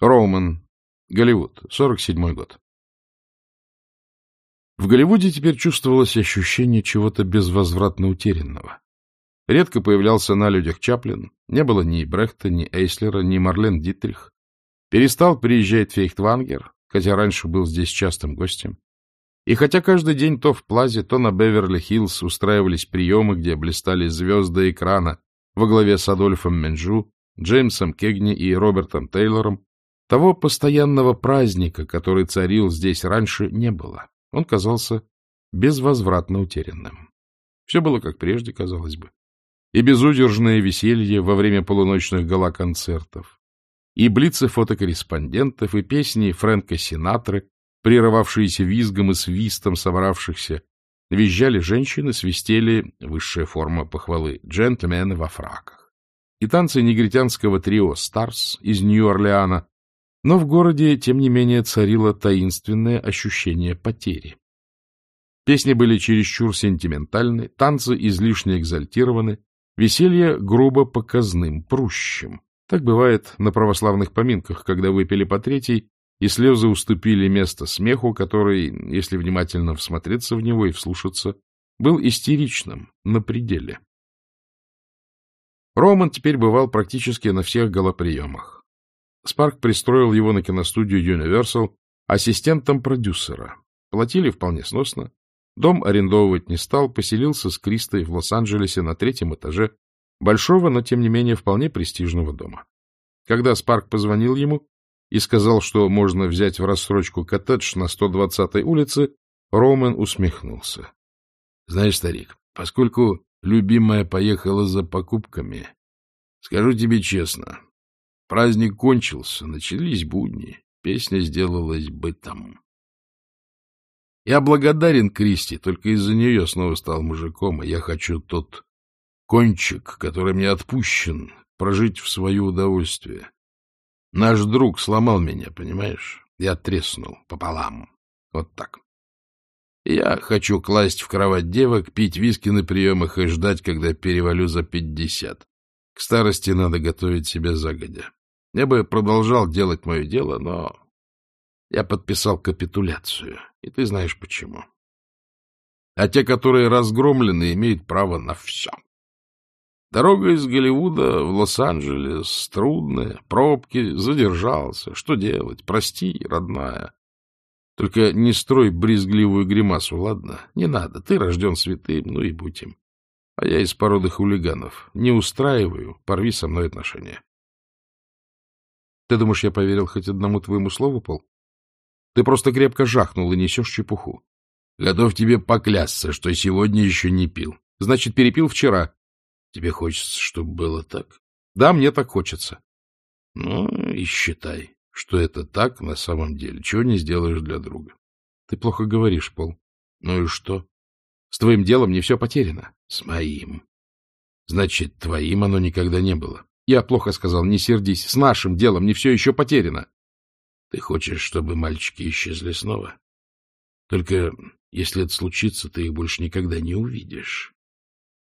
Роуман, Голливуд, 47-й год. В Голливуде теперь чувствовалось ощущение чего-то безвозвратно утерянного. Редко появлялся на людях Чаплин, не было ни Брехта, ни Эйслера, ни Марлен Дитрих. Перестал приезжать Фейхтвангер, хотя раньше был здесь частым гостем. И хотя каждый день то в Плазе, то на Беверли-Хиллз устраивались приемы, где блистали звезды экрана во главе с Адольфом Менджу, Джеймсом Кегни и Робертом Тейлором, того постоянного праздника, который царил здесь раньше, не было. Он казался безвозвратно утерянным. Все было как прежде, казалось бы. И безудержное веселье во время полуночных гала-концертов, и блицы фотокорреспондентов, и песни Фрэнка Синатры, прерывавшиеся визгом и свистом собравшихся, визжали женщины, свистели, высшая форма похвалы, джентльмены во фраках. И танцы негритянского трио «Старс» из Нью-Орлеана но в городе, тем не менее, царило таинственное ощущение потери. Песни были чересчур сентиментальны, танцы излишне экзальтированы, веселье грубо показным, прущим. Так бывает на православных поминках, когда выпили по третьей, и слезы уступили место смеху, который, если внимательно всмотреться в него и вслушаться, был истеричным, на пределе. Роман теперь бывал практически на всех голоприемах. Спарк пристроил его на киностудию Universal ассистентом продюсера. Платили вполне сносно. Дом арендовывать не стал, поселился с Кристой в Лос-Анджелесе на третьем этаже большого, но тем не менее вполне престижного дома. Когда Спарк позвонил ему и сказал, что можно взять в рассрочку коттедж на 120-й улице, Роман усмехнулся. — Знаешь, старик, поскольку любимая поехала за покупками, скажу тебе честно, Праздник кончился, начались будни, песня сделалась бытом. Я благодарен Кристи, только из-за нее снова стал мужиком, и я хочу тот кончик, который мне отпущен, прожить в свое удовольствие. Наш друг сломал меня, понимаешь? Я треснул пополам. Вот так. Я хочу класть в кровать девок, пить виски на приемах и ждать, когда перевалю за пятьдесят. К старости надо готовить себя загодя. Я бы продолжал делать мое дело, но я подписал капитуляцию, и ты знаешь почему. А те, которые разгромлены, имеют право на все. Дорога из Голливуда в Лос-Анджелес трудная, пробки, задержался. Что делать? Прости, родная. Только не строй брезгливую гримасу, ладно? Не надо, ты рожден святым, ну и будь им. А я из породы хулиганов. Не устраиваю, порви со мной отношения. Ты думаешь, я поверил хоть одному твоему слову, Пол? Ты просто крепко жахнул и несешь чепуху. Готов тебе поклясться, что сегодня еще не пил. Значит, перепил вчера. Тебе хочется, чтобы было так? Да, мне так хочется. Ну, и считай, что это так на самом деле. Чего не сделаешь для друга. Ты плохо говоришь, Пол. Ну и что? С твоим делом не все потеряно. С моим. Значит, твоим оно никогда не было. Я плохо сказал, не сердись. С нашим делом не все еще потеряно. Ты хочешь, чтобы мальчики исчезли снова? Только если это случится, ты их больше никогда не увидишь.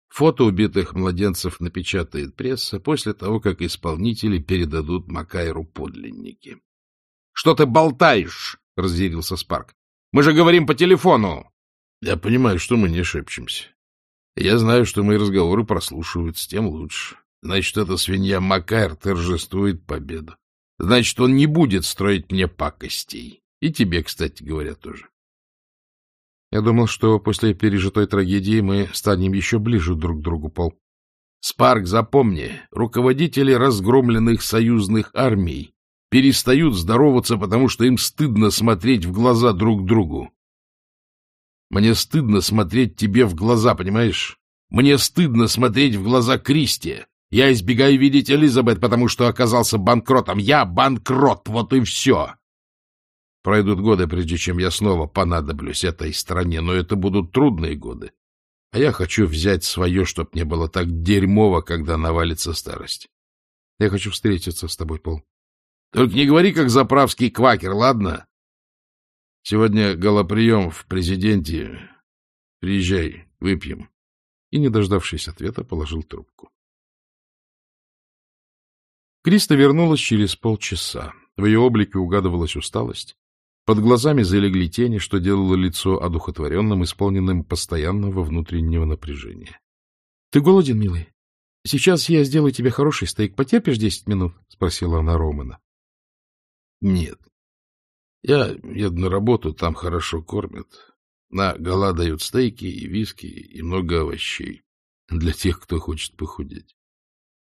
Фото убитых младенцев напечатает пресса после того, как исполнители передадут Макайру подлинники. — Что ты болтаешь? — разъярился Спарк. — Мы же говорим по телефону. — Я понимаю, что мы не шепчемся. Я знаю, что мои разговоры прослушивают, с тем лучше. Значит, эта свинья Макар торжествует победу. Значит, он не будет строить мне пакостей. И тебе, кстати говоря, тоже. Я думал, что после пережитой трагедии мы станем еще ближе друг к другу, Пол. Спарк, запомни, руководители разгромленных союзных армий перестают здороваться, потому что им стыдно смотреть в глаза друг другу. Мне стыдно смотреть тебе в глаза, понимаешь? Мне стыдно смотреть в глаза Кристи. Я избегаю видеть Элизабет, потому что оказался банкротом. Я банкрот, вот и все. Пройдут годы, прежде чем я снова понадоблюсь этой стране, но это будут трудные годы. А я хочу взять свое, чтоб не было так дерьмово, когда навалится старость. Я хочу встретиться с тобой, Пол. Только не говори, как заправский квакер, ладно? Сегодня голоприем в президенте. Приезжай, выпьем. И, не дождавшись ответа, положил трубку. Криста вернулась через полчаса. В ее облике угадывалась усталость. Под глазами залегли тени, что делало лицо одухотворенным, исполненным постоянного внутреннего напряжения. — Ты голоден, милый? Сейчас я сделаю тебе хороший стейк. Потерпишь десять минут? — спросила она Романа. — Нет. Я еду на работу, там хорошо кормят. На гола дают стейки и виски и много овощей. Для тех, кто хочет похудеть.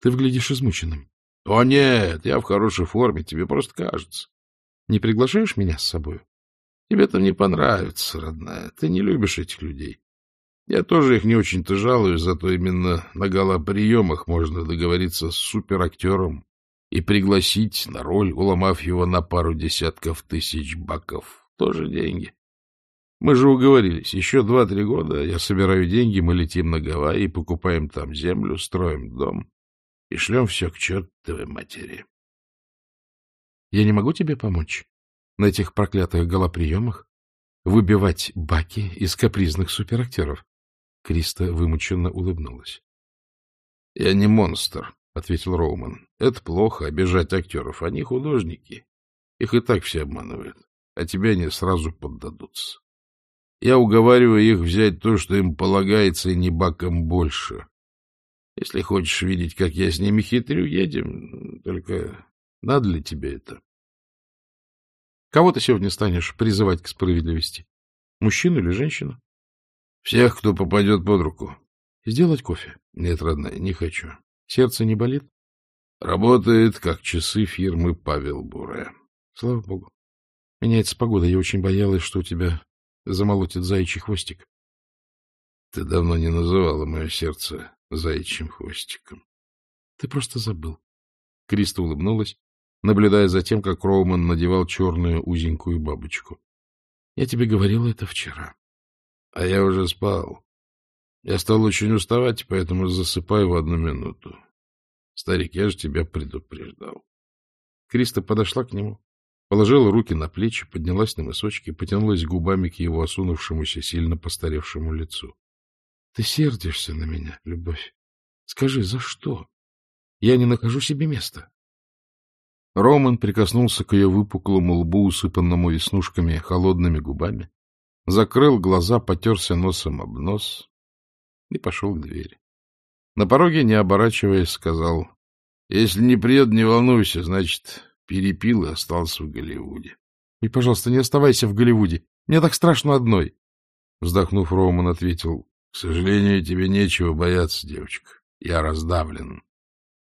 Ты выглядишь измученным. — О, нет, я в хорошей форме, тебе просто кажется. Не приглашаешь меня с собой? Тебе там не понравится, родная. Ты не любишь этих людей. Я тоже их не очень-то жалую, зато именно на галоприемах можно договориться с суперактером и пригласить на роль, уломав его на пару десятков тысяч баков. Тоже деньги. Мы же уговорились, еще два-три года я собираю деньги, мы летим на Гавайи, покупаем там землю, строим дом и шлем все к чертовой матери. Я не могу тебе помочь на этих проклятых голоприемах выбивать баки из капризных суперактеров. Криста вымученно улыбнулась. — Я не монстр, — ответил Роуман. — Это плохо, обижать актеров. Они художники. Их и так все обманывают. А тебе они сразу поддадутся. Я уговариваю их взять то, что им полагается, и не баком больше. Если хочешь видеть, как я с ними хитрю, едем. Только надо ли тебе это? Кого ты сегодня станешь призывать к справедливости? Мужчину или женщину? Всех, кто попадет под руку. Сделать кофе? Нет, родная, не хочу. Сердце не болит? Работает, как часы фирмы Павел Буре. Слава богу. Меняется погода. Я очень боялась, что у тебя замолотит заячий хвостик. Ты давно не называла мое сердце заячьим хвостиком. Ты просто забыл. Криста улыбнулась, наблюдая за тем, как Роуман надевал черную узенькую бабочку. Я тебе говорила это вчера. А я уже спал. Я стал очень уставать, поэтому засыпаю в одну минуту. Старик, я же тебя предупреждал. Криста подошла к нему, положила руки на плечи, поднялась на мысочки, потянулась губами к его осунувшемуся, сильно постаревшему лицу. — Ты сердишься на меня, любовь? Скажи, за что? Я не нахожу себе места. Роман прикоснулся к ее выпуклому лбу, усыпанному веснушками, холодными губами, закрыл глаза, потерся носом об нос и пошел к двери. На пороге, не оборачиваясь, сказал, — Если не приеду, не волнуйся, значит, перепил и остался в Голливуде. — И, пожалуйста, не оставайся в Голливуде. Мне так страшно одной. Вздохнув, Роман ответил, — К сожалению, тебе нечего бояться, девочка. Я раздавлен,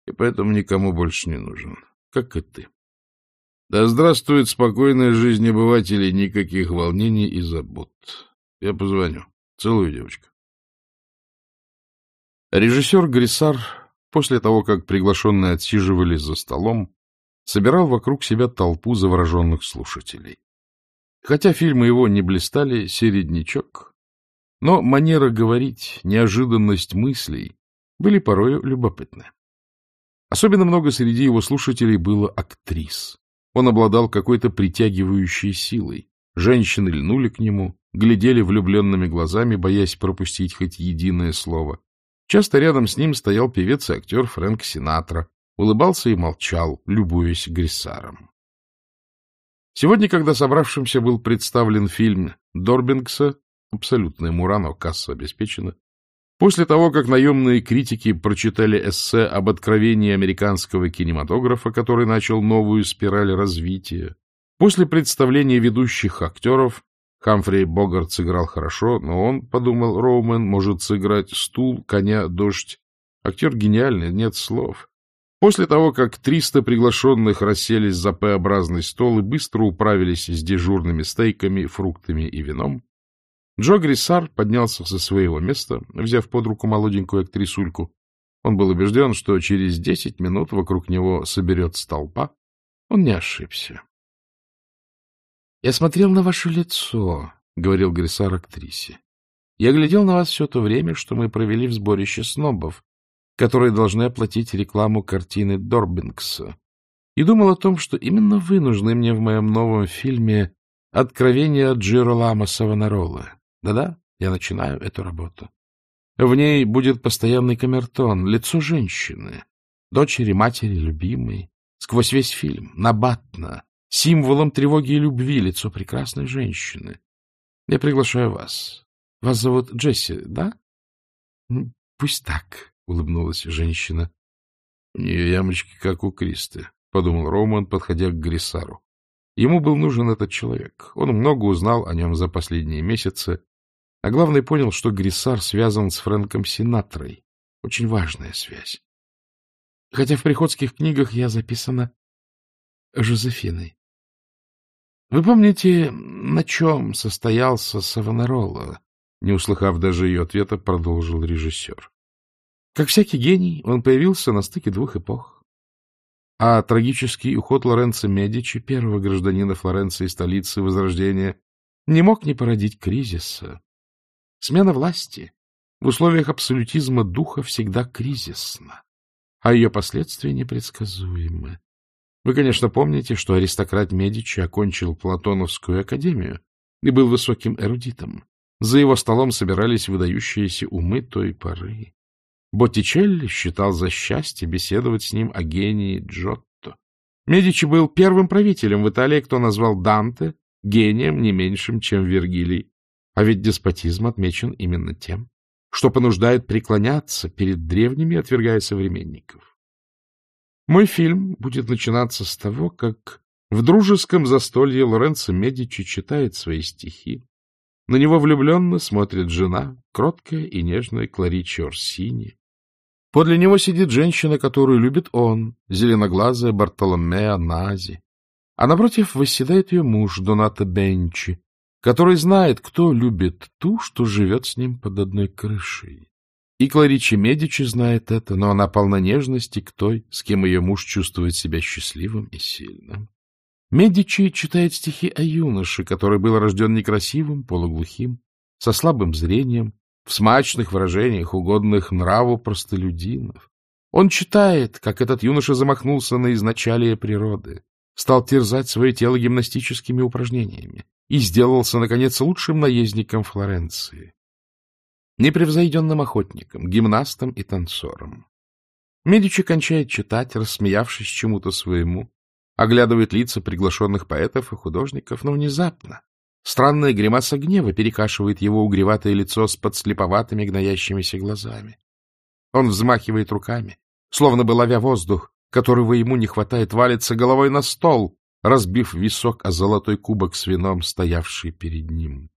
и поэтому никому больше не нужен, как и ты. Да здравствует спокойная жизнь обывателей, никаких волнений и забот. Я позвоню. Целую, девочка. Режиссер Грисар, после того, как приглашенные отсиживались за столом, собирал вокруг себя толпу завороженных слушателей. Хотя фильмы его не блистали, середнячок, но манера говорить, неожиданность мыслей были порою любопытны. Особенно много среди его слушателей было актрис. Он обладал какой-то притягивающей силой. Женщины льнули к нему, глядели влюбленными глазами, боясь пропустить хоть единое слово. Часто рядом с ним стоял певец и актер Фрэнк Синатра, улыбался и молчал, любуясь Гриссаром. Сегодня, когда собравшимся был представлен фильм Дорбингса, абсолютная Мурано, касса обеспечена, После того, как наемные критики прочитали эссе об откровении американского кинематографа, который начал новую спираль развития, после представления ведущих актеров, Хамфри Богарт сыграл хорошо, но он, подумал Роумен, может сыграть стул, коня, дождь. Актер гениальный, нет слов. После того, как 300 приглашенных расселись за П-образный стол и быстро управились с дежурными стейками, фруктами и вином, Джо Гриссар поднялся со своего места, взяв под руку молоденькую актрисульку. Он был убежден, что через десять минут вокруг него соберется толпа. Он не ошибся. — Я смотрел на ваше лицо, — говорил Гриссар актрисе. — Я глядел на вас все то время, что мы провели в сборище снобов, которые должны оплатить рекламу картины Дорбингса, и думал о том, что именно вы нужны мне в моем новом фильме «Откровение Джеролама Савонарола». Да-да, я начинаю эту работу. В ней будет постоянный камертон, лицо женщины, дочери, матери, любимой, сквозь весь фильм, набатно, символом тревоги и любви лицо прекрасной женщины. Я приглашаю вас. Вас зовут Джесси, да? — Пусть так, — улыбнулась женщина. — У нее ямочки, как у Кристы, — подумал Роман, подходя к Грисару. Ему был нужен этот человек. Он много узнал о нем за последние месяцы, а главное понял, что Грисар связан с Фрэнком Синатрой. Очень важная связь. Хотя в приходских книгах я записана Жозефиной. Вы помните, на чем состоялся Савонарола? Не услыхав даже ее ответа, продолжил режиссер. Как всякий гений, он появился на стыке двух эпох. А трагический уход Лоренцо Медичи, первого гражданина Флоренции, столицы Возрождения, не мог не породить кризиса. Смена власти в условиях абсолютизма духа всегда кризисна, а ее последствия непредсказуемы. Вы, конечно, помните, что аристократ Медичи окончил Платоновскую академию и был высоким эрудитом. За его столом собирались выдающиеся умы той поры. Боттичелли считал за счастье беседовать с ним о гении Джотто. Медичи был первым правителем в Италии, кто назвал Данте гением не меньшим, чем Вергилий. А ведь деспотизм отмечен именно тем, что понуждает преклоняться перед древними, отвергая современников. Мой фильм будет начинаться с того, как в дружеском застолье Лоренцо Медичи читает свои стихи, на него влюбленно смотрит жена, кроткая и нежная Кларичи Орсини. Подле него сидит женщина, которую любит он, зеленоглазая Бартоломеа Нази. А напротив восседает ее муж, Доната Бенчи, который знает, кто любит ту, что живет с ним под одной крышей. И Кларичи Медичи знает это, но она полна нежности к той, с кем ее муж чувствует себя счастливым и сильным. Медичи читает стихи о юноше, который был рожден некрасивым, полуглухим, со слабым зрением, в смачных выражениях, угодных нраву простолюдинов. Он читает, как этот юноша замахнулся на изначалие природы, стал терзать свое тело гимнастическими упражнениями и сделался, наконец, лучшим наездником Флоренции, непревзойденным охотником, гимнастом и танцором. Медичи кончает читать, рассмеявшись чему-то своему, оглядывает лица приглашенных поэтов и художников, но внезапно странная гримаса гнева перекашивает его угреватое лицо с подслеповатыми гноящимися глазами. Он взмахивает руками, словно бы ловя воздух, которого ему не хватает, валится головой на стол, разбив висок о золотой кубок с вином, стоявший перед ним.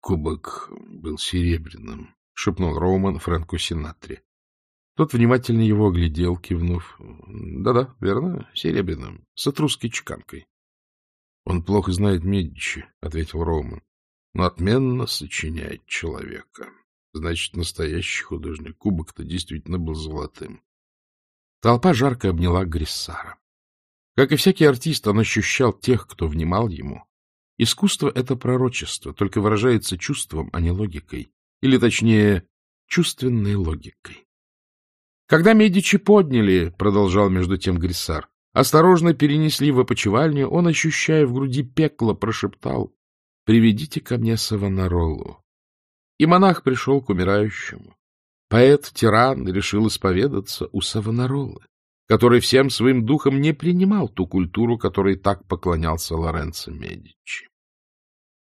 Кубок был серебряным, — шепнул Роуман Фрэнку Синатри. Тот внимательно его оглядел, кивнув. Да — верно, серебряным, с этрусской чеканкой. — Он плохо знает Медичи, — ответил Роуман, — но отменно сочиняет человека. Значит, настоящий художник. Кубок-то действительно был золотым. Толпа жарко обняла Гриссара. Как и всякий артист, он ощущал тех, кто внимал ему. Искусство — это пророчество, только выражается чувством, а не логикой. Или, точнее, чувственной логикой. Когда Медичи подняли, — продолжал между тем Гриссар, — осторожно перенесли в опочивальню, он, ощущая в груди пекло, прошептал «Приведите ко мне Савонаролу». И монах пришел к умирающему. Поэт-тиран решил исповедаться у Савонаролы, который всем своим духом не принимал ту культуру, которой так поклонялся Лоренцо Медичи.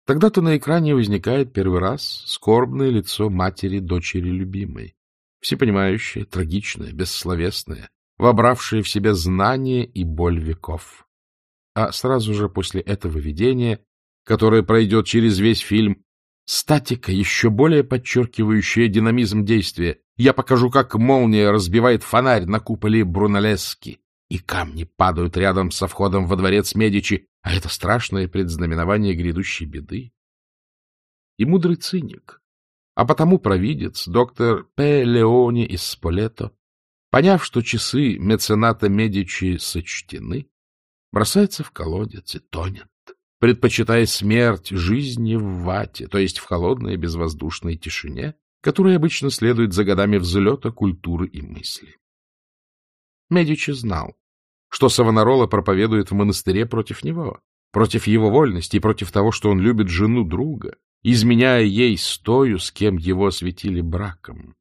Тогда-то на экране возникает первый раз скорбное лицо матери дочери любимой всепонимающее, трагичное, бессловесное, вобравшее в себя знание и боль веков. А сразу же после этого видения, которое пройдет через весь фильм, статика, еще более подчеркивающая динамизм действия. Я покажу, как молния разбивает фонарь на куполе Брунеллески, и камни падают рядом со входом во дворец Медичи, а это страшное предзнаменование грядущей беды. И мудрый циник, а потому провидец, доктор П. Леони из Сполето, поняв, что часы мецената Медичи сочтены, бросается в колодец и тонет, предпочитая смерть жизни в вате, то есть в холодной безвоздушной тишине, которая обычно следует за годами взлета культуры и мысли. Медичи знал, что Савонарола проповедует в монастыре против него, против его вольности и против того, что он любит жену друга, изменяя ей стою, с кем его осветили браком.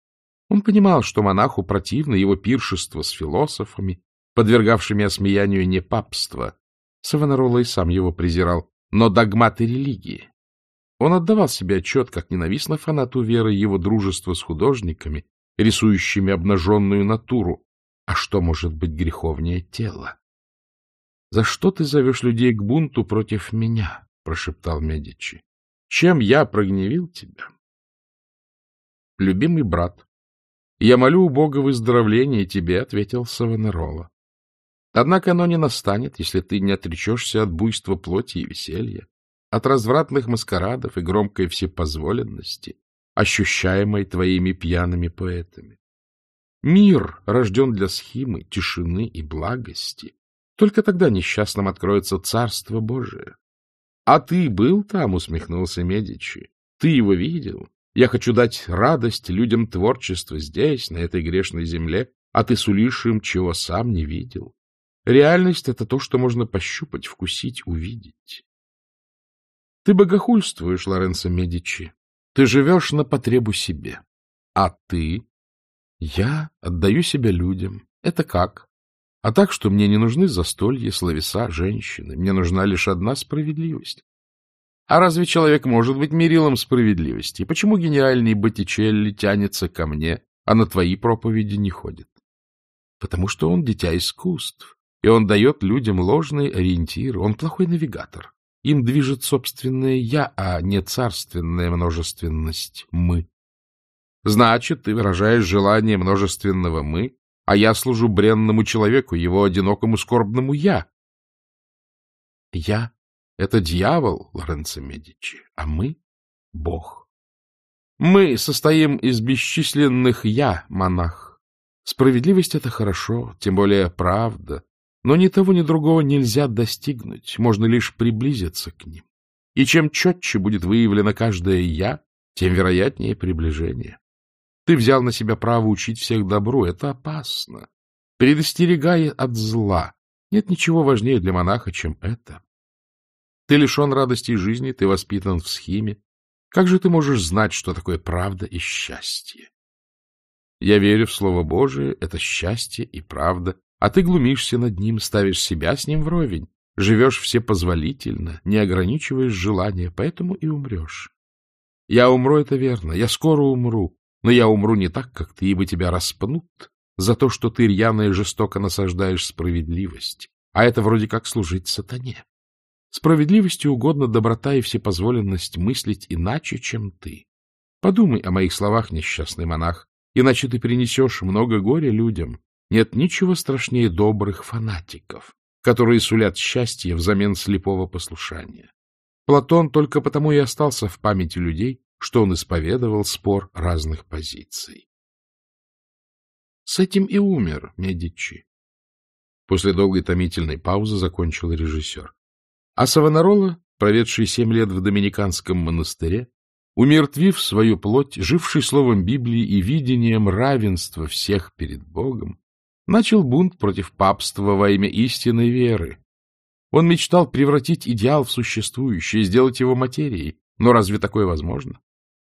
Он понимал, что монаху противно его пиршество с философами, подвергавшими осмеянию не папство. Савонарола и сам его презирал, но догматы религии. Он отдавал себе отчет, как ненавистно фанату веры его дружество с художниками, рисующими обнаженную натуру. А что может быть греховнее тела? — За что ты зовешь людей к бунту против меня? — прошептал Медичи. — Чем я прогневил тебя? — Любимый брат, я молю у Бога выздоровления тебе, — ответил Савонарола. Однако оно не настанет, если ты не отречешься от буйства плоти и веселья, от развратных маскарадов и громкой всепозволенности, ощущаемой твоими пьяными поэтами. Мир рожден для схимы, тишины и благости. Только тогда несчастным откроется Царство Божие. — А ты был там? — усмехнулся Медичи. — Ты его видел? Я хочу дать радость людям творчества здесь, на этой грешной земле, а ты сулишь им, чего сам не видел. Реальность — это то, что можно пощупать, вкусить, увидеть. Ты богохульствуешь, Лоренцо Медичи. Ты живешь на потребу себе. А ты? Я отдаю себя людям. Это как? А так, что мне не нужны застолья, словеса, женщины. Мне нужна лишь одна справедливость. А разве человек может быть мерилом справедливости? Почему гениальный Боттичелли тянется ко мне, а на твои проповеди не ходит? Потому что он дитя искусств и он дает людям ложный ориентир. Он плохой навигатор. Им движет собственное «я», а не царственная множественность «мы». Значит, ты выражаешь желание множественного «мы», а я служу бренному человеку, его одинокому скорбному «я». «Я» — это дьявол, Лоренцо Медичи, а мы — Бог. Мы состоим из бесчисленных «я», монах. Справедливость — это хорошо, тем более правда, но ни того, ни другого нельзя достигнуть, можно лишь приблизиться к ним. И чем четче будет выявлено каждое «я», тем вероятнее приближение. Ты взял на себя право учить всех добру, это опасно. Предостерегая от зла, нет ничего важнее для монаха, чем это. Ты лишен радости жизни, ты воспитан в схеме. Как же ты можешь знать, что такое правда и счастье? Я верю в Слово Божие, это счастье и правда, а ты глумишься над ним, ставишь себя с ним вровень, живешь всепозволительно, не ограничиваешь желания, поэтому и умрешь. Я умру, это верно, я скоро умру, но я умру не так, как ты, ибо тебя распнут за то, что ты рьяно и жестоко насаждаешь справедливость, а это вроде как служить сатане. Справедливости угодно доброта и всепозволенность мыслить иначе, чем ты. Подумай о моих словах, несчастный монах, иначе ты принесешь много горя людям, нет ничего страшнее добрых фанатиков, которые сулят счастье взамен слепого послушания. Платон только потому и остался в памяти людей, что он исповедовал спор разных позиций. С этим и умер Медичи. После долгой томительной паузы закончил режиссер. А Савонарола, проведший семь лет в Доминиканском монастыре, умертвив свою плоть, живший словом Библии и видением равенства всех перед Богом, начал бунт против папства во имя истинной веры. Он мечтал превратить идеал в существующее, сделать его материей. Но разве такое возможно?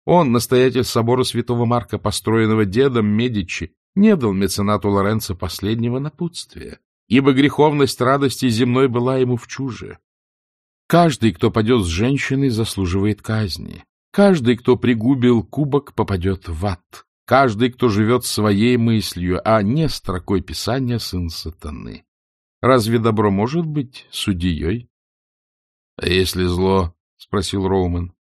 Он, настоятель собора святого Марка, построенного дедом Медичи, не дал меценату Лоренцо последнего напутствия, ибо греховность радости земной была ему в чуже. Каждый, кто падет с женщиной, заслуживает казни. Каждый, кто пригубил кубок, попадет в ад. Каждый, кто живет своей мыслью, а не строкой писания сын сатаны. Разве добро может быть судьей? — А если зло? — спросил Роуман.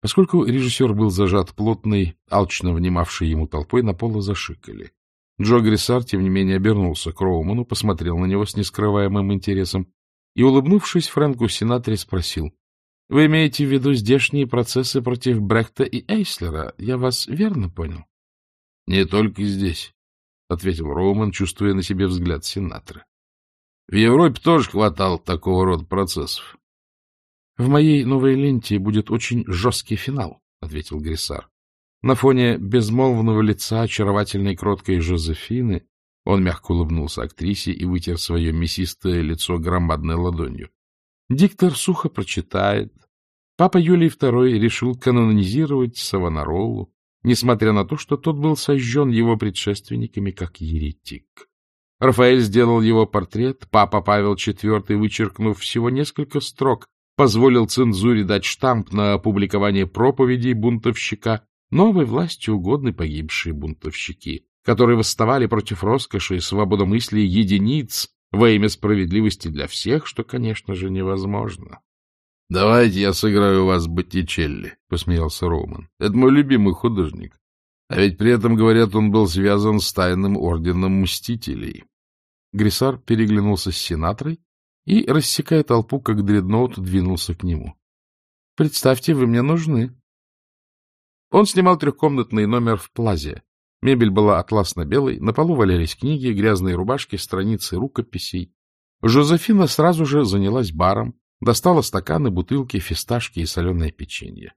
Поскольку режиссер был зажат плотной, алчно внимавшей ему толпой, на полу зашикали. Джо Гриссар, тем не менее, обернулся к Роуману, посмотрел на него с нескрываемым интересом и, улыбнувшись, Фрэнку Синатре спросил. — Вы имеете в виду здешние процессы против Брехта и Эйслера? Я вас верно понял? — Не только здесь, — ответил Роуман, чувствуя на себе взгляд сенатора. — В Европе тоже хватало такого рода процессов. — В моей новой ленте будет очень жесткий финал, — ответил Грисар. На фоне безмолвного лица очаровательной кроткой Жозефины он мягко улыбнулся актрисе и вытер свое мясистое лицо громадной ладонью. Диктор сухо прочитает. Папа Юлий II решил канонизировать Савонаролу, несмотря на то, что тот был сожжен его предшественниками как еретик. Рафаэль сделал его портрет, папа Павел IV, вычеркнув всего несколько строк, позволил цензуре дать штамп на опубликование проповедей бунтовщика, новой власти угодны погибшие бунтовщики, которые восставали против роскоши и свободомыслия единиц во имя справедливости для всех, что, конечно же, невозможно. — Давайте я сыграю вас Боттичелли, — посмеялся Роман. — Это мой любимый художник. А ведь при этом, говорят, он был связан с тайным орденом Мстителей. Грисар переглянулся с сенаторой и, рассекая толпу, как дредноут, двинулся к нему. — Представьте, вы мне нужны. Он снимал трехкомнатный номер в Плазе. Мебель была атласно-белой, на полу валялись книги, грязные рубашки, страницы рукописей. Жозефина сразу же занялась баром, достала стаканы, бутылки, фисташки и соленое печенье.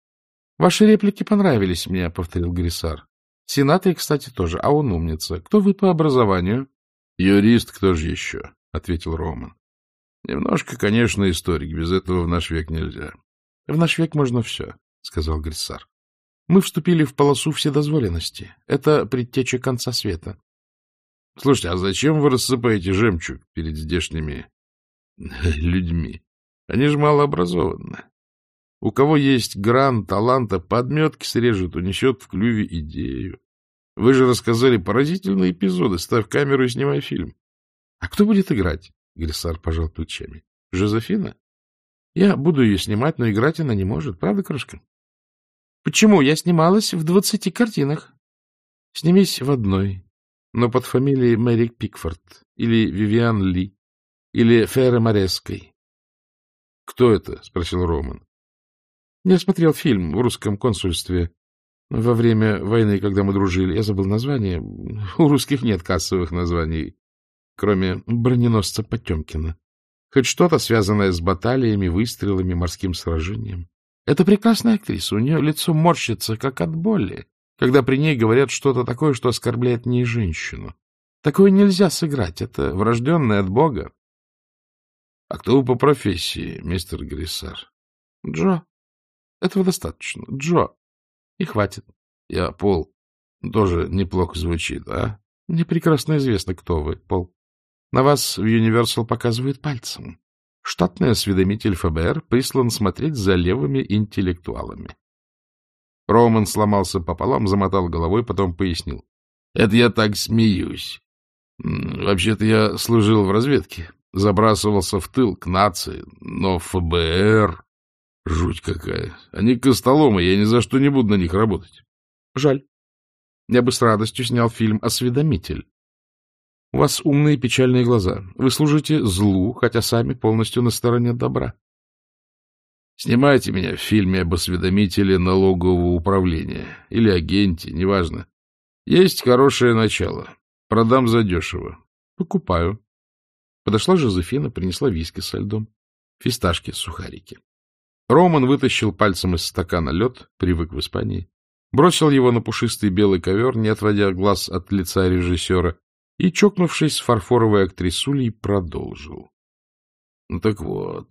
— Ваши реплики понравились мне, — повторил Грисар. — Сенатор, кстати, тоже, а он умница. Кто вы по образованию? — Юрист, кто же еще? — ответил Роман. — Немножко, конечно, историк. Без этого в наш век нельзя. — В наш век можно все, — сказал Гриссар. — Мы вступили в полосу вседозволенности. Это предтеча конца света. — Слушайте, а зачем вы рассыпаете жемчуг перед здешними людьми? Они же малообразованные. У кого есть гран, таланта, подметки срежет, унесет в клюве идею. Вы же рассказали поразительные эпизоды. Ставь камеру и снимай фильм. — А кто будет играть? — Грисар пожал плечами. — Жозефина? Я буду ее снимать, но играть она не может. Правда, крошка? — Почему? Я снималась в двадцати картинах. — Снимись в одной, но под фамилией Мэри Пикфорд или Вивиан Ли или Ферре Мореской. — Кто это? — спросил Роман. Я смотрел фильм в русском консульстве во время войны, когда мы дружили. Я забыл название. У русских нет кассовых названий, кроме броненосца Потемкина. Хоть что-то, связанное с баталиями, выстрелами, морским сражением. Это прекрасная актриса. У нее лицо морщится, как от боли, когда при ней говорят что-то такое, что оскорбляет не женщину. Такое нельзя сыграть. Это врожденное от Бога. — А кто вы по профессии, мистер Гриссар? — Джо. Этого достаточно. Джо. И хватит. Я Пол. Тоже неплохо звучит, а? Мне прекрасно известно, кто вы, Пол. На вас в Universal показывают пальцем. Штатный осведомитель ФБР прислан смотреть за левыми интеллектуалами. Роман сломался пополам, замотал головой, потом пояснил. — Это я так смеюсь. Вообще-то я служил в разведке, забрасывался в тыл к нации, но ФБР... Жуть какая. Они костоломы, я ни за что не буду на них работать. Жаль. Я бы с радостью снял фильм «Осведомитель». У вас умные печальные глаза. Вы служите злу, хотя сами полностью на стороне добра. Снимайте меня в фильме об осведомителе налогового управления или агенте, неважно. Есть хорошее начало. Продам задешево. Покупаю. Подошла Жозефина, принесла виски со льдом, фисташки, сухарики. Роман вытащил пальцем из стакана лед, привык в Испании, бросил его на пушистый белый ковер, не отводя глаз от лица режиссера, и, чокнувшись с фарфоровой актрисулей, продолжил. Ну так вот,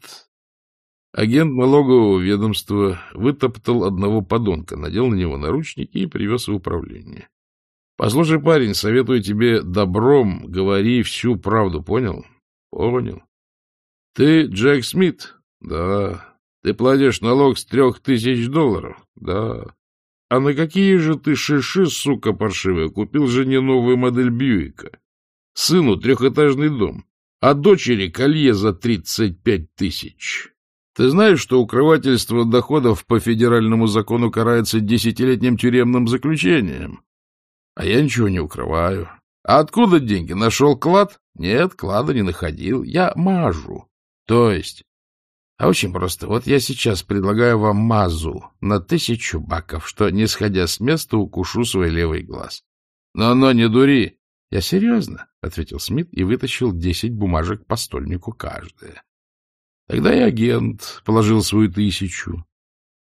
агент налогового ведомства вытоптал одного подонка, надел на него наручники и привез в управление. Послушай, парень, советую тебе добром говори всю правду, понял? Понял. Ты Джек Смит? Да. Ты платишь налог с трех тысяч долларов? Да. А на какие же ты шиши, сука паршивая, купил жене новую модель Бьюика? Сыну трехэтажный дом, а дочери колье за тридцать пять тысяч. Ты знаешь, что укрывательство доходов по федеральному закону карается десятилетним тюремным заключением? А я ничего не укрываю. А откуда деньги? Нашел клад? Нет, клада не находил. Я мажу. То есть а очень просто. Вот я сейчас предлагаю вам мазу на тысячу баков, что, не сходя с места, укушу свой левый глаз. Но-но, не дури. Я серьезно, — ответил Смит и вытащил десять бумажек по стольнику каждая. Тогда и агент положил свою тысячу.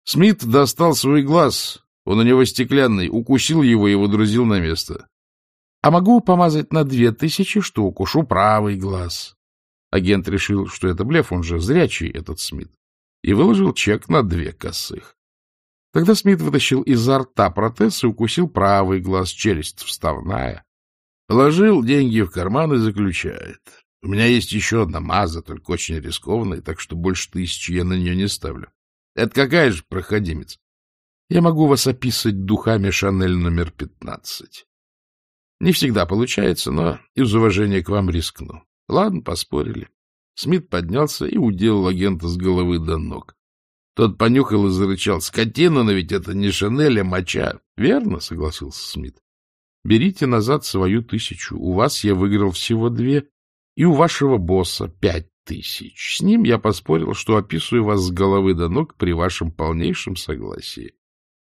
Смит достал свой глаз, он у него стеклянный, укусил его и водрузил на место. А могу помазать на две тысячи, что укушу правый глаз. Агент решил, что это блеф, он же зрячий, этот Смит, и выложил чек на две косых. Тогда Смит вытащил изо рта протез и укусил правый глаз, челюсть вставная. Положил деньги в карман и заключает. У меня есть еще одна маза, только очень рискованная, так что больше тысячи я на нее не ставлю. Это какая же проходимец? Я могу вас описать духами Шанель номер пятнадцать. Не всегда получается, но из уважения к вам рискну. Ладно, поспорили. Смит поднялся и уделал агента с головы до ног. Тот понюхал и зарычал. Скотина, но ведь это не Шанель, а моча. Верно, согласился Смит. Берите назад свою тысячу. У вас я выиграл всего две, и у вашего босса пять тысяч. С ним я поспорил, что описываю вас с головы до ног при вашем полнейшем согласии.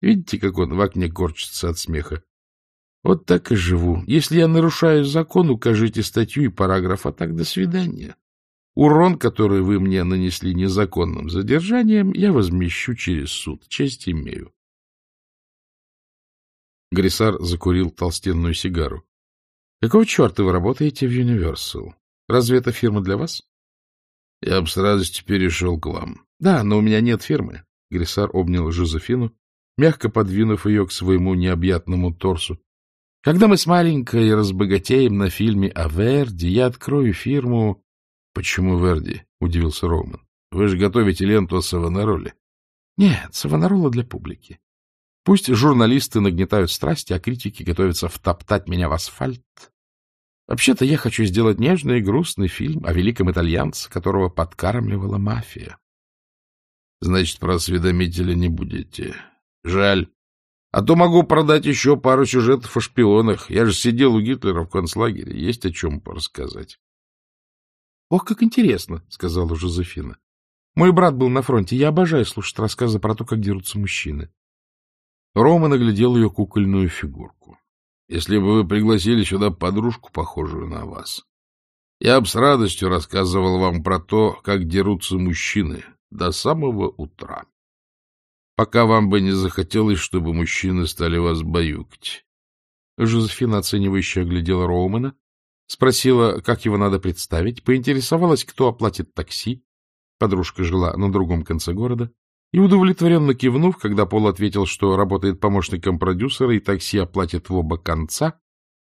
Видите, как он в окне корчится от смеха? Вот так и живу. Если я нарушаю закон, укажите статью и параграф, а так до свидания. Урон, который вы мне нанесли незаконным задержанием, я возмещу через суд. Честь имею. Грисар закурил толстенную сигару. — Какого черта вы работаете в Universal? Разве это фирма для вас? — Я бы с радостью перешел к вам. — Да, но у меня нет фирмы. Грисар обнял Жозефину, мягко подвинув ее к своему необъятному торсу. Когда мы с маленькой разбогатеем на фильме о Верди, я открою фирму... — Почему Верди? — удивился Роман. — Вы же готовите ленту о Савонароле. — Нет, Савонарола для публики. Пусть журналисты нагнетают страсти, а критики готовятся втоптать меня в асфальт. Вообще-то я хочу сделать нежный и грустный фильм о великом итальянце, которого подкармливала мафия. — Значит, про осведомителя не будете. Жаль. А то могу продать еще пару сюжетов о шпионах. Я же сидел у Гитлера в концлагере. Есть о чем порассказать. — Ох, как интересно, — сказала Жозефина. — Мой брат был на фронте. Я обожаю слушать рассказы про то, как дерутся мужчины. Рома наглядел ее кукольную фигурку. — Если бы вы пригласили сюда подружку, похожую на вас, я бы с радостью рассказывал вам про то, как дерутся мужчины до самого утра пока вам бы не захотелось, чтобы мужчины стали вас баюкать. Жозефина оценивающе оглядела Роумана, спросила, как его надо представить, поинтересовалась, кто оплатит такси. Подружка жила на другом конце города. И, удовлетворенно кивнув, когда Пол ответил, что работает помощником продюсера и такси оплатит в оба конца,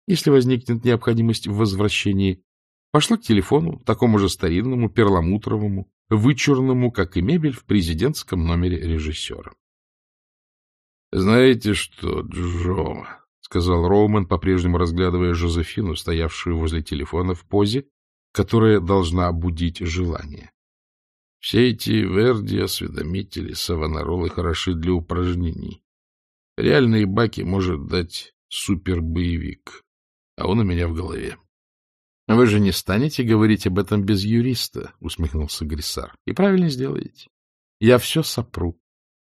если возникнет необходимость в возвращении, пошла к телефону, такому же старинному, перламутровому, вычурному, как и мебель, в президентском номере режиссера. — Знаете что, Джо, — сказал Роуман, по-прежнему разглядывая Жозефину, стоявшую возле телефона в позе, которая должна будить желание. Все эти Верди, осведомители, савонаролы хороши для упражнений. Реальные баки может дать супербоевик, а он у меня в голове. — Вы же не станете говорить об этом без юриста, — усмехнулся Грисар. — И правильно сделаете. Я все сопру.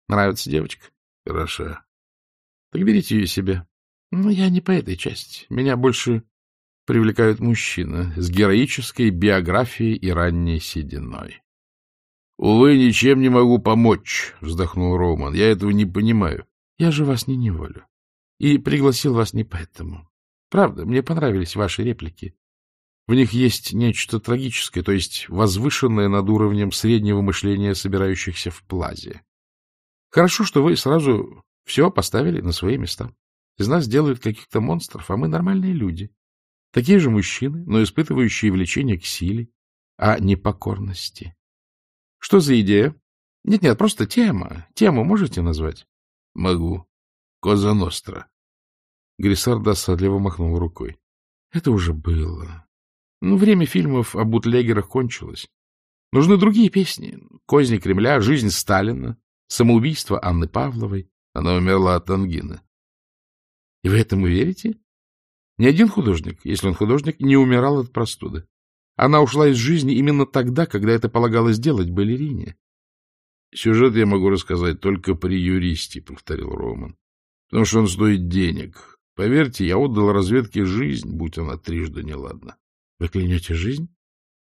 Нравится девочка? — Хороша. — Так берите ее себе. Ну, я не по этой части. Меня больше привлекают мужчины с героической биографией и ранней сединой. — Увы, ничем не могу помочь, — вздохнул Роман. — Я этого не понимаю. — Я же вас не неволю. И пригласил вас не поэтому. Правда, мне понравились ваши реплики. В них есть нечто трагическое, то есть возвышенное над уровнем среднего мышления собирающихся в плазе. Хорошо, что вы сразу все поставили на свои места. Из нас делают каких-то монстров, а мы нормальные люди. Такие же мужчины, но испытывающие влечение к силе, а не покорности. Что за идея? Нет-нет, просто тема. Тему можете назвать? Могу. Коза Ностра. Грисар досадливо махнул рукой. Это уже было. Время фильмов о бутлегерах кончилось. Нужны другие песни. Козни Кремля, жизнь Сталина, самоубийство Анны Павловой. Она умерла от ангины. И вы этому верите? Ни один художник, если он художник, не умирал от простуды. Она ушла из жизни именно тогда, когда это полагалось делать балерине. Сюжет я могу рассказать только при юристе, — повторил Роман. Потому что он стоит денег. Поверьте, я отдал разведке жизнь, будь она трижды неладна. Вы клянете жизнь?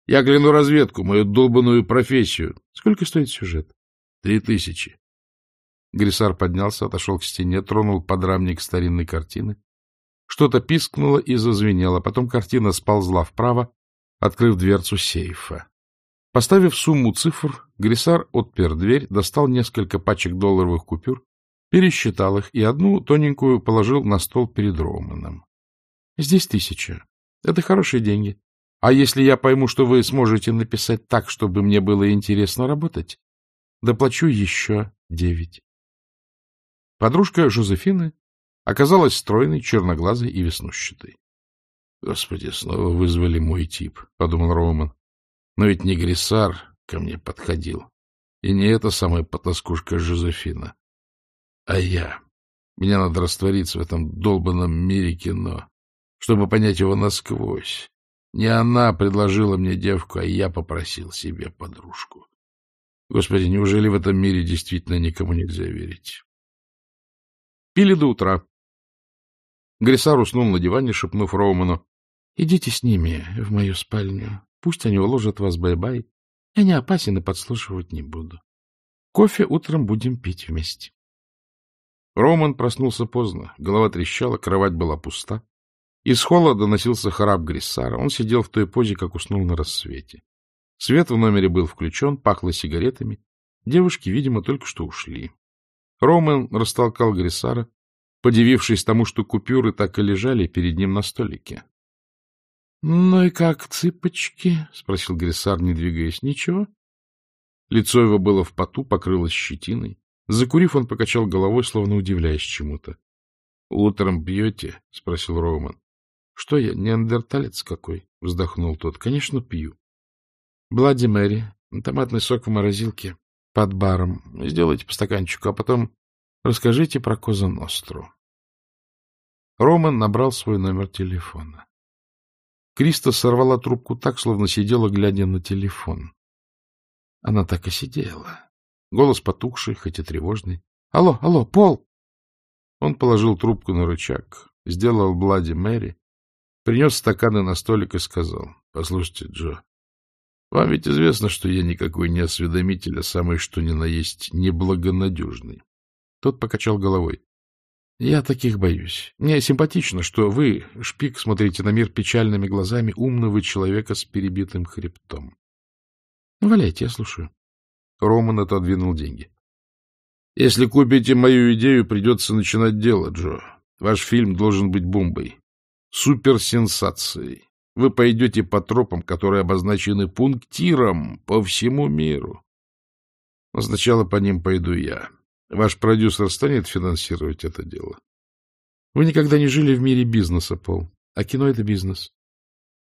Я кляну разведку, мою долбанную профессию. Сколько стоит сюжет? Три тысячи. Грисар поднялся, отошел к стене, тронул подрамник старинной картины. Что-то пискнуло и зазвенело, потом картина сползла вправо, открыв дверцу сейфа. Поставив сумму цифр, Грисар отпер дверь, достал несколько пачек долларовых купюр, пересчитал их и одну тоненькую положил на стол перед Романом. — Здесь тысяча. Это хорошие деньги. А если я пойму, что вы сможете написать так, чтобы мне было интересно работать, доплачу еще девять. Подружка Жозефины оказалась стройной, черноглазой и веснущатой. — Господи, снова вызвали мой тип, — подумал Роман. Но ведь не Грисар ко мне подходил. И не эта самая потаскушка Жозефина. А я. Мне надо раствориться в этом долбанном мире кино, чтобы понять его насквозь. Не она предложила мне девку, а я попросил себе подружку. Господи, неужели в этом мире действительно никому нельзя верить? Пили до утра. Грисар уснул на диване, шепнув Роуману. — Идите с ними в мою спальню. Пусть они уложат вас бай-бай. Я не опасен и подслушивать не буду. Кофе утром будем пить вместе. Роуман проснулся поздно, голова трещала, кровать была пуста. Из холла доносился храп Гриссара. Он сидел в той позе, как уснул на рассвете. Свет в номере был включен, пахло сигаретами. Девушки, видимо, только что ушли. Роман растолкал Гриссара, подивившись тому, что купюры так и лежали перед ним на столике. — Ну и как, цыпочки? — спросил Гриссар, не двигаясь. — Ничего? Лицо его было в поту, покрылось щетиной. Закурив, он покачал головой, словно удивляясь чему-то. — Утром пьете? — спросил Роман. — Что я, неандерталец какой? — вздохнул тот. — Конечно, пью. — Блади Мэри, томатный сок в морозилке, под баром. Сделайте по стаканчику, а потом расскажите про Коза Ностру. Роман набрал свой номер телефона. Криста сорвала трубку так, словно сидела, глядя на телефон. Она так и сидела. Голос потухший, хоть и тревожный. — Алло, алло, Пол! Он положил трубку на рычаг, сделал Блади Мэри, принес стаканы на столик и сказал. — Послушайте, Джо, вам ведь известно, что я никакой не осведомитель, а самый что ни на есть неблагонадежный. Тот покачал головой. Я таких боюсь. Мне симпатично, что вы, шпик, смотрите на мир печальными глазами умного человека с перебитым хребтом. Валяйте, я слушаю. Роман отодвинул деньги. Если купите мою идею, придется начинать дело, Джо. Ваш фильм должен быть бомбой. Суперсенсацией. Вы пойдете по тропам, которые обозначены пунктиром по всему миру. Но сначала по ним пойду я. Ваш продюсер станет финансировать это дело? Вы никогда не жили в мире бизнеса, Пол. А кино — это бизнес.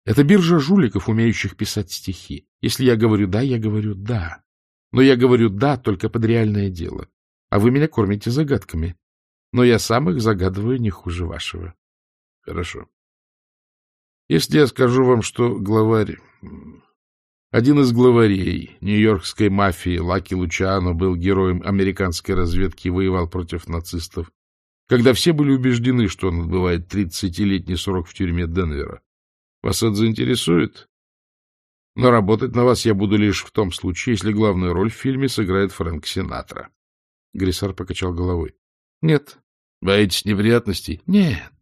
Это биржа жуликов, умеющих писать стихи. Если я говорю «да», я говорю «да». Но я говорю «да» только под реальное дело. А вы меня кормите загадками. Но я сам их загадываю не хуже вашего. Хорошо. Если я скажу вам, что главарь один из главарей нью-йоркской мафии, Лаки Лучано, был героем американской разведки и воевал против нацистов, когда все были убеждены, что он отбывает 30-летний срок в тюрьме Денвера. Вас это заинтересует? Но работать на вас я буду лишь в том случае, если главную роль в фильме сыграет Фрэнк Синатра. Грисар покачал головой. — Нет. — Боитесь неприятностей? — Нет.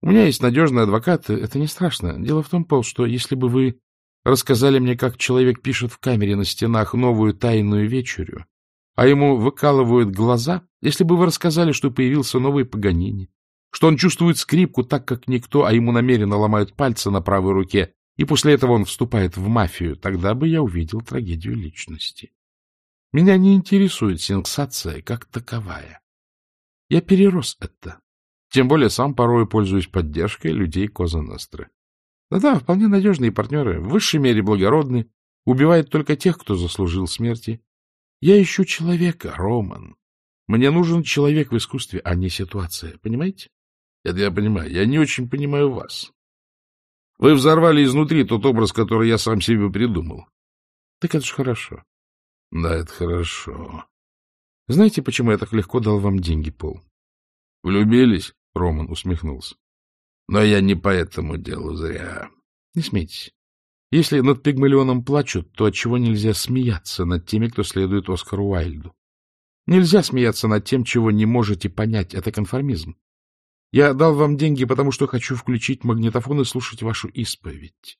У меня есть надежный адвокат, это не страшно. Дело в том, Пол, что если бы вы рассказали мне, как человек пишет в камере на стенах новую тайную вечерю, а ему выкалывают глаза, если бы вы рассказали, что появился новый Паганини, что он чувствует скрипку так, как никто, а ему намеренно ломают пальцы на правой руке, и после этого он вступает в мафию, тогда бы я увидел трагедию личности. Меня не интересует сенсация как таковая. Я перерос это. Тем более сам порой пользуюсь поддержкой людей Коза Ностры. Да-да, вполне надежные партнеры, в высшей мере благородны, убивают только тех, кто заслужил смерти. Я ищу человека, Роман. Мне нужен человек в искусстве, а не ситуация. Понимаете? Это я понимаю. Я не очень понимаю вас. Вы взорвали изнутри тот образ, который я сам себе придумал. Так это ж хорошо. Да, это хорошо. Знаете, почему я так легко дал вам деньги, Пол? Влюбились? Роман усмехнулся. Но я не по этому делу зря. Не смейтесь. Если над Пигмалионом плачут, то отчего нельзя смеяться над теми, кто следует Оскару Уайльду? Нельзя смеяться над тем, чего не можете понять. Это конформизм. Я дал вам деньги, потому что хочу включить магнитофон и слушать вашу исповедь.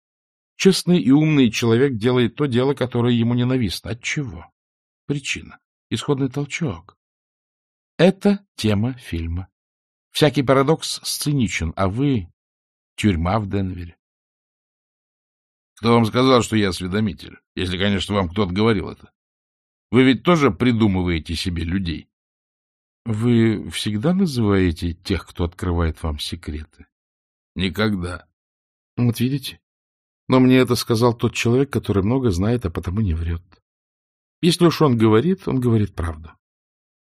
Честный и умный человек делает то дело, которое ему ненавистно. От чего? Причина. Исходный толчок. Это тема фильма. Всякий парадокс сценичен, а вы тюрьма в Денвере. Кто вам сказал, что я осведомитель? Если, конечно, вам кто-то говорил это. Вы ведь тоже придумываете себе людей. Вы всегда называете тех, кто открывает вам секреты? Никогда. Вот видите? Но мне это сказал тот человек, который много знает, а потому не врет. Если уж он говорит, он говорит правду.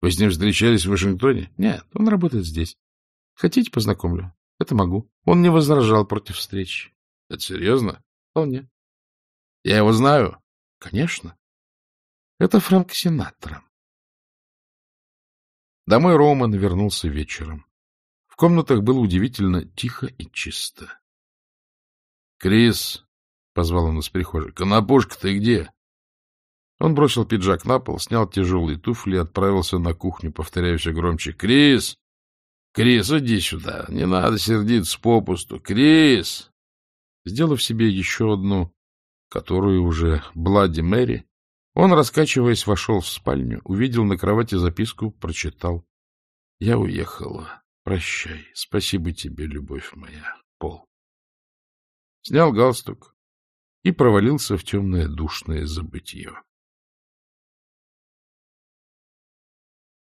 Вы с ним встречались в Вашингтоне? Нет, он работает здесь. Хотите, познакомлю? Это могу. Он не возражал против встречи. Это серьезно? Вполне. Я его знаю? Конечно. Это Фрэнк Синатра. Домой Роман вернулся вечером. В комнатах было удивительно тихо и чисто. — Крис, — позвал он из прихожей, — конопушка, ты где? Он бросил пиджак на пол, снял тяжелые туфли и отправился на кухню, повторяя все громче. — Крис! Крис, иди сюда! Не надо сердиться попусту! Крис! Сделав себе еще одну, которую уже Блади Мэри, он, раскачиваясь, вошел в спальню, увидел на кровати записку, прочитал. — Я уехала. Прощай. Спасибо тебе, любовь моя. Пол. Снял галстук и провалился в темное душное забытье.